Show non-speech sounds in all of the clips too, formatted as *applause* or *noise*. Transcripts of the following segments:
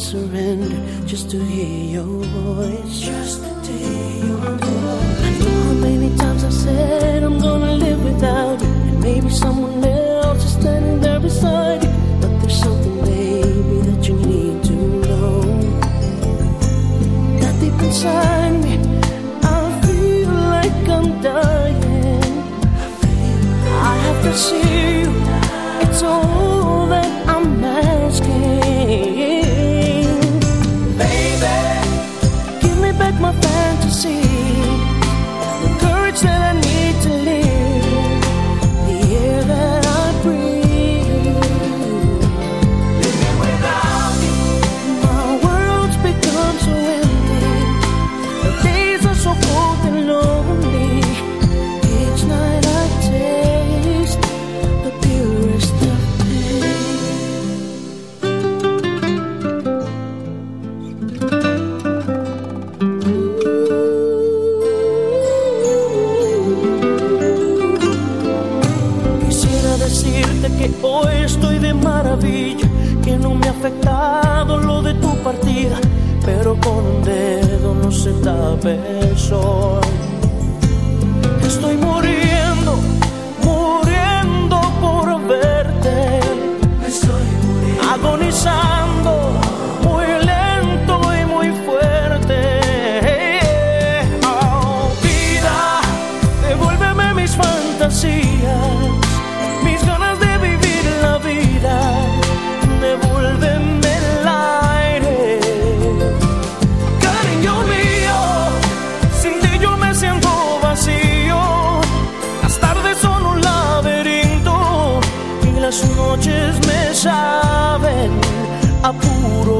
surrender just to you. apuro.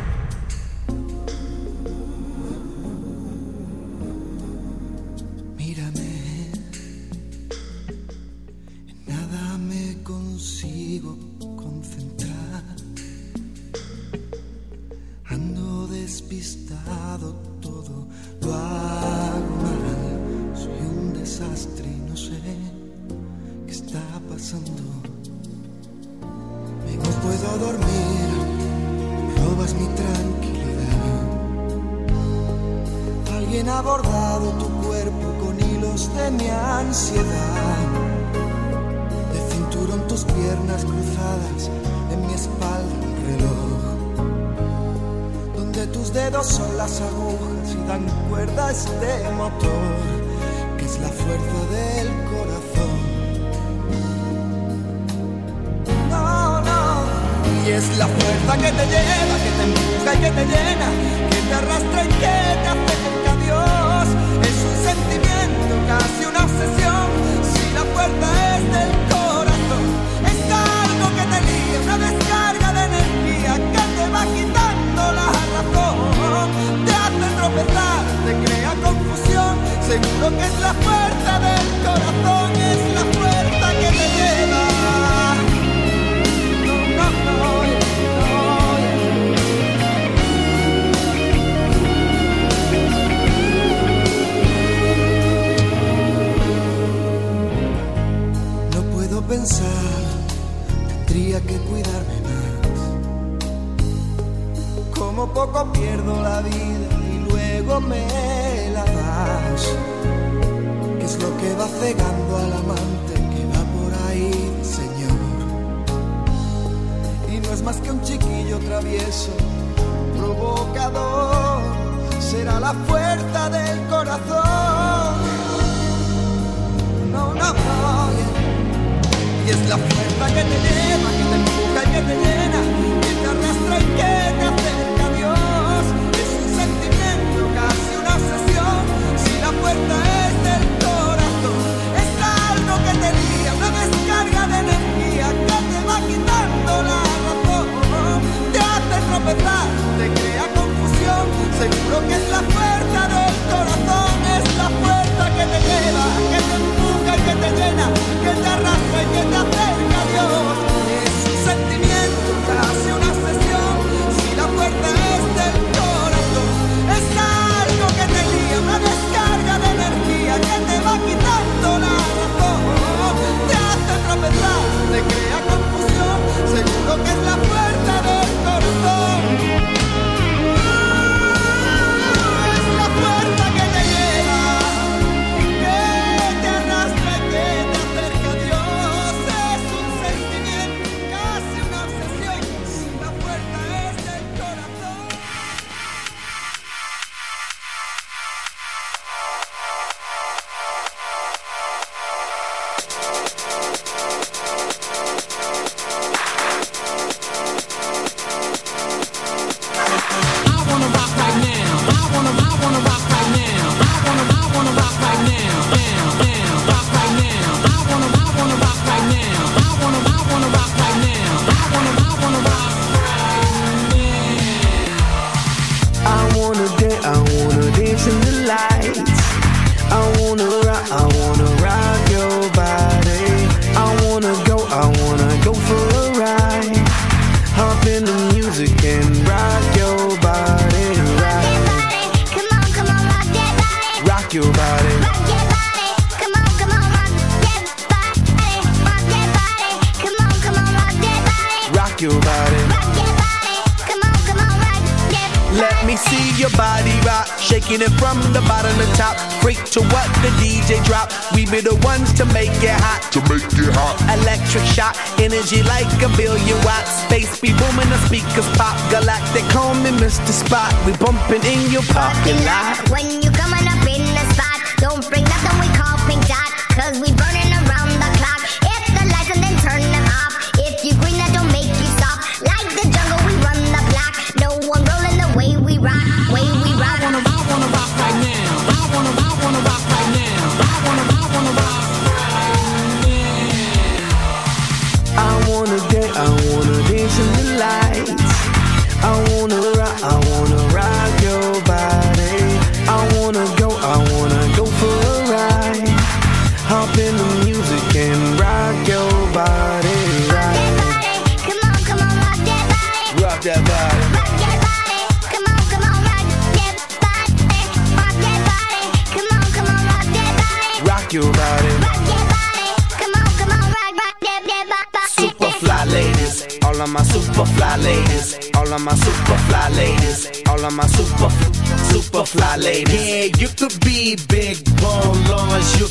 lo que va cegando al amante que va por ahí, Señor. Y no es más que un chiquillo travieso, provocador, será la fuerza del corazón. No, no, no. Y es la fuerza que te lleva, que te empuja y que te llena, que te arrastra y que te acerca a Dios. Es un sentimiento, casi una obsesión, si la puerta es verdad te crea confusión, seguro que es la puerta del corazón, es la puerta que te lleva, que te empuja y que te llena, que te arrastra y que te acerca a Dios. Es un sentimiento, casi una sesión, si la puerta es del rock, shaking it from the bottom to top. Freak to what the DJ drop. We be the ones to make it hot. To make it hot. Electric shock, energy like a billion watts. Space be booming, the speakers pop. Galactic, call me Mr. Spot. We bumping in your parking lot. My super fly ladies, all of my super, super fly ladies. Yeah, you could be big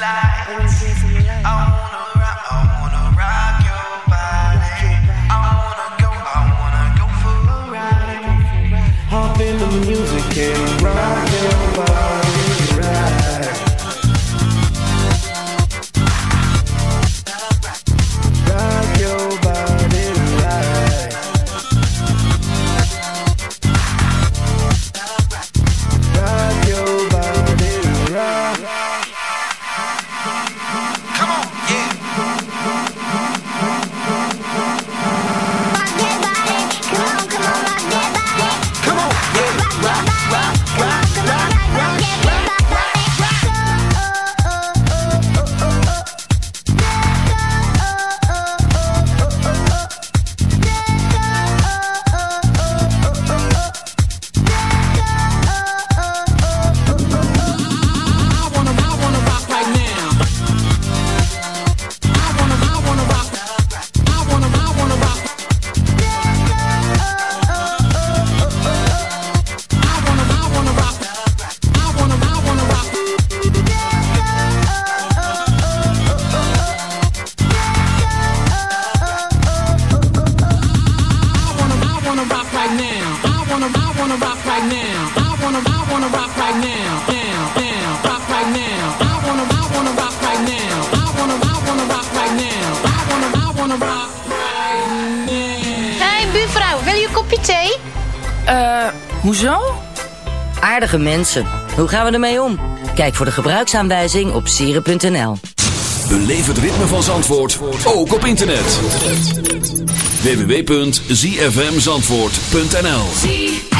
fly. Wanna, rock right now. I wanna, I wanna rock right now. I wanna, I wanna rock right now. Now, now, rock right now. I wanna, I wanna rock right now. I wanna, I wanna rock right now. I wanna, I wanna rock right now. Hey buurvrouw, wil je een kopje thee? Eh, hoezo? Aardige mensen. Hoe gaan we ermee om? Kijk voor de gebruiksaanwijzing op sieren.nl. Beleef het ritme van Zandvoort, ook op internet. www.zfmzandvoort.nl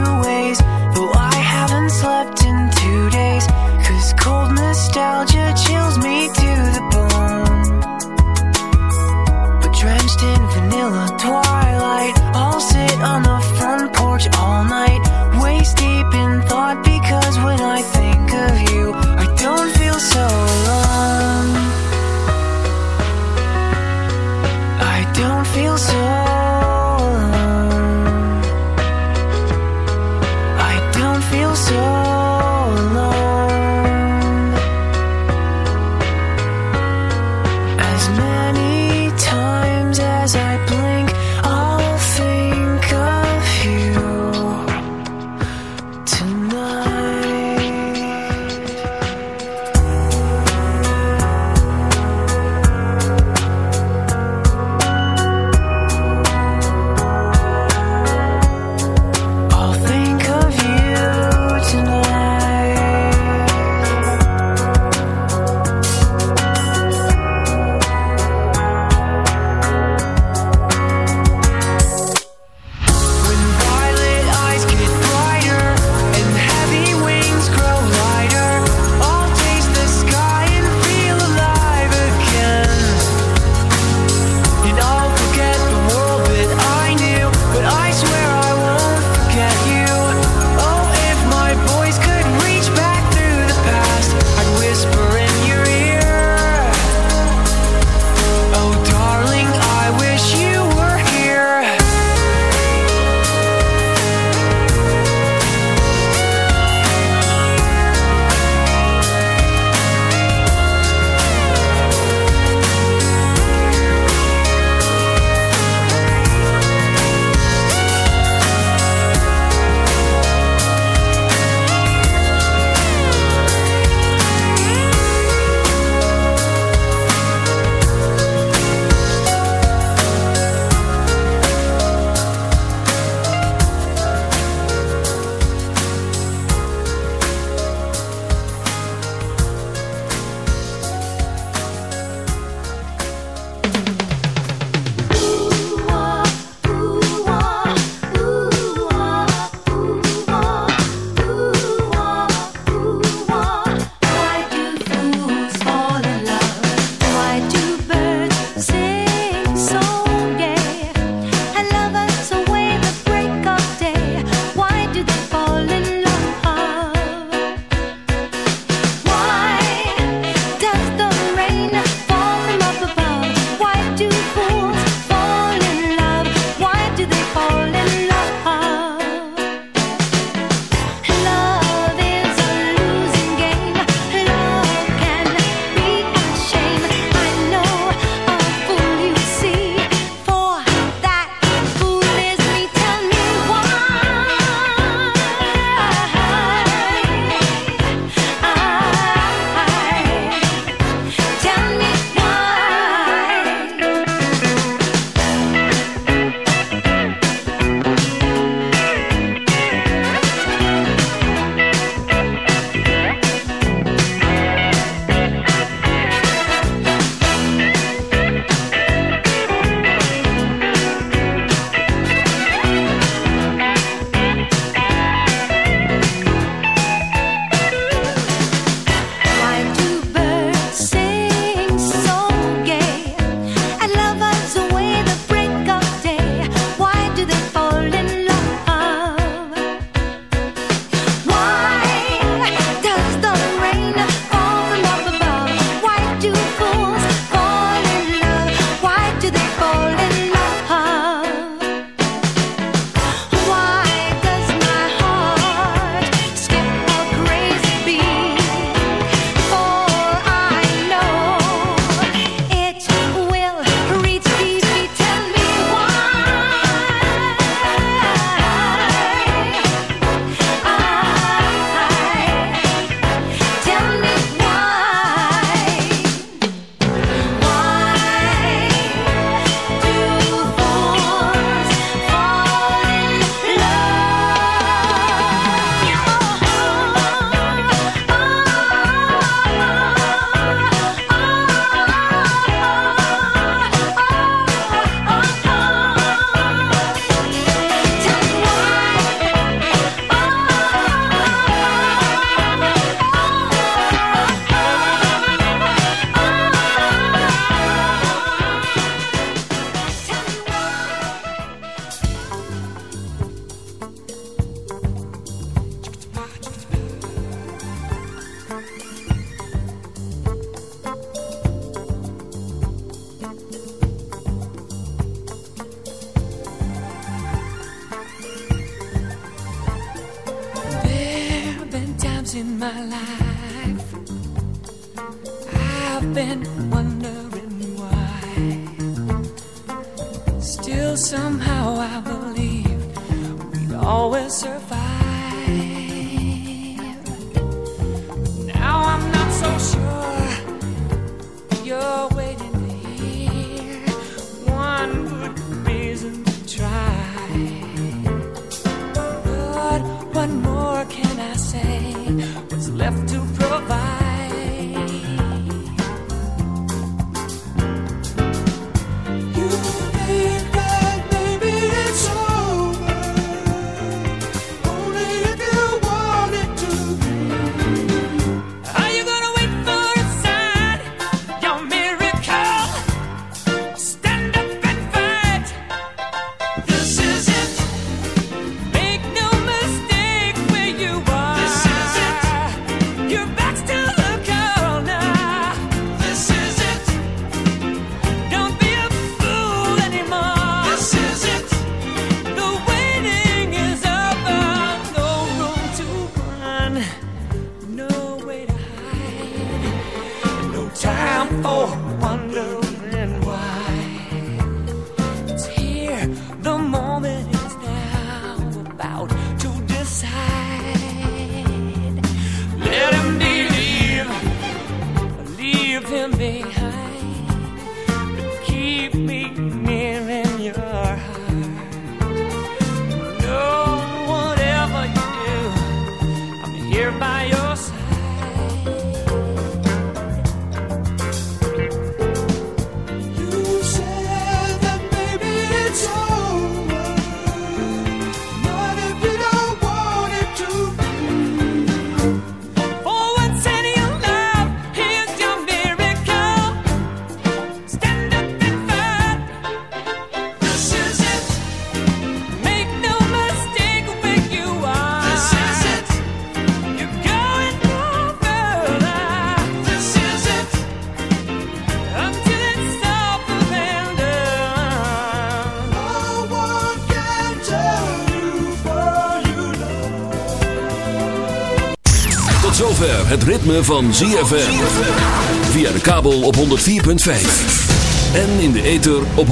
feel so zover het ritme van ZFM. Via de kabel op 104.5. En in de ether op 106.9.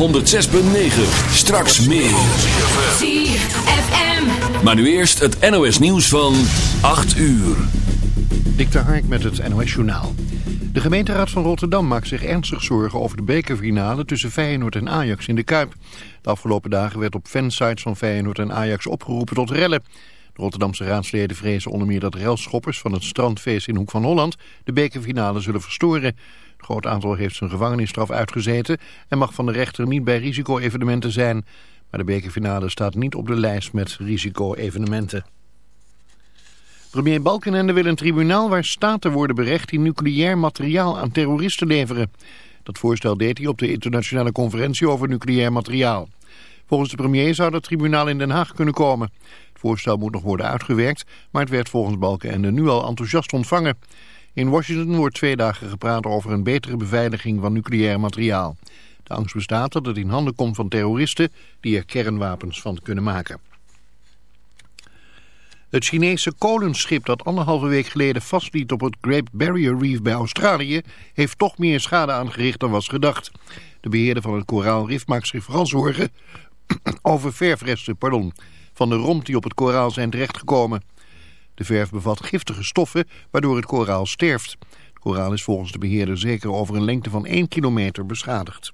Straks meer. ZFM. Maar nu eerst het NOS nieuws van 8 uur. Dik de Hark met het NOS Journaal. De gemeenteraad van Rotterdam maakt zich ernstig zorgen over de bekerfinale tussen Feyenoord en Ajax in de Kuip. De afgelopen dagen werd op fansites van Feyenoord en Ajax opgeroepen tot rellen. Rotterdamse raadsleden vrezen onder meer dat relschoppers van het strandfeest in Hoek van Holland de bekerfinale zullen verstoren. Een groot aantal heeft zijn gevangenisstraf uitgezeten en mag van de rechter niet bij risico-evenementen zijn. Maar de bekerfinale staat niet op de lijst met risico-evenementen. Premier Balkenende wil een tribunaal waar staten worden berecht die nucleair materiaal aan terroristen leveren. Dat voorstel deed hij op de internationale conferentie over nucleair materiaal. Volgens de premier zou dat tribunaal in Den Haag kunnen komen. Voorstel moet nog worden uitgewerkt, maar het werd volgens Balkenende nu al enthousiast ontvangen. In Washington wordt twee dagen gepraat over een betere beveiliging van nucleair materiaal. De angst bestaat dat het in handen komt van terroristen die er kernwapens van kunnen maken. Het Chinese kolenschip dat anderhalve week geleden vastliet op het Great Barrier Reef bij Australië... heeft toch meer schade aangericht dan was gedacht. De beheerder van het koraalrif maakt zich vooral zorgen *coughs* over verfresten pardon, van de romp die op het koraal zijn terechtgekomen. De verf bevat giftige stoffen waardoor het koraal sterft. Het koraal is volgens de beheerder zeker over een lengte van 1 kilometer beschadigd.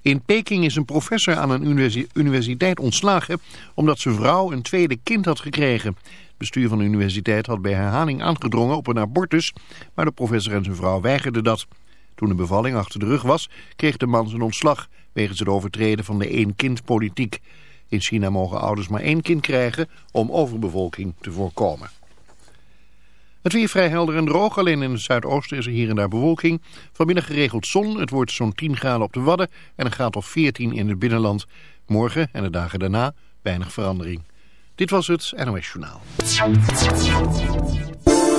In Peking is een professor aan een universi- universiteit ontslagen omdat zijn vrouw een tweede kind had gekregen. Het bestuur van de universiteit had bij herhaling aangedrongen op een abortus, maar de professor en zijn vrouw weigerden dat. Toen de bevalling achter de rug was, kreeg de man zijn ontslag wegens het overtreden van de één-kind-politiek. In China mogen ouders maar één kind krijgen om overbevolking te voorkomen. Het weer vrij helder en droog, alleen in het zuidoosten is er hier en daar bewolking. Vanmiddag geregeld zon, het wordt zo'n 10 graden op de Wadden en een graad of 14 in het binnenland. Morgen en de dagen daarna weinig verandering. Dit was het NOS Journaal.